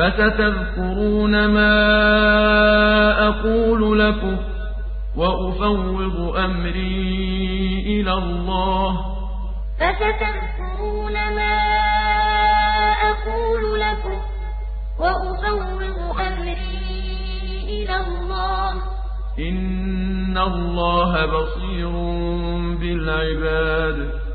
فستذكرون ما أقول لكم وأفوض أمري إلى الله. فستذكرون ما أقول لكم وأفوض أمري إلى الله. إن الله بصير بالعباد. إن الله بصير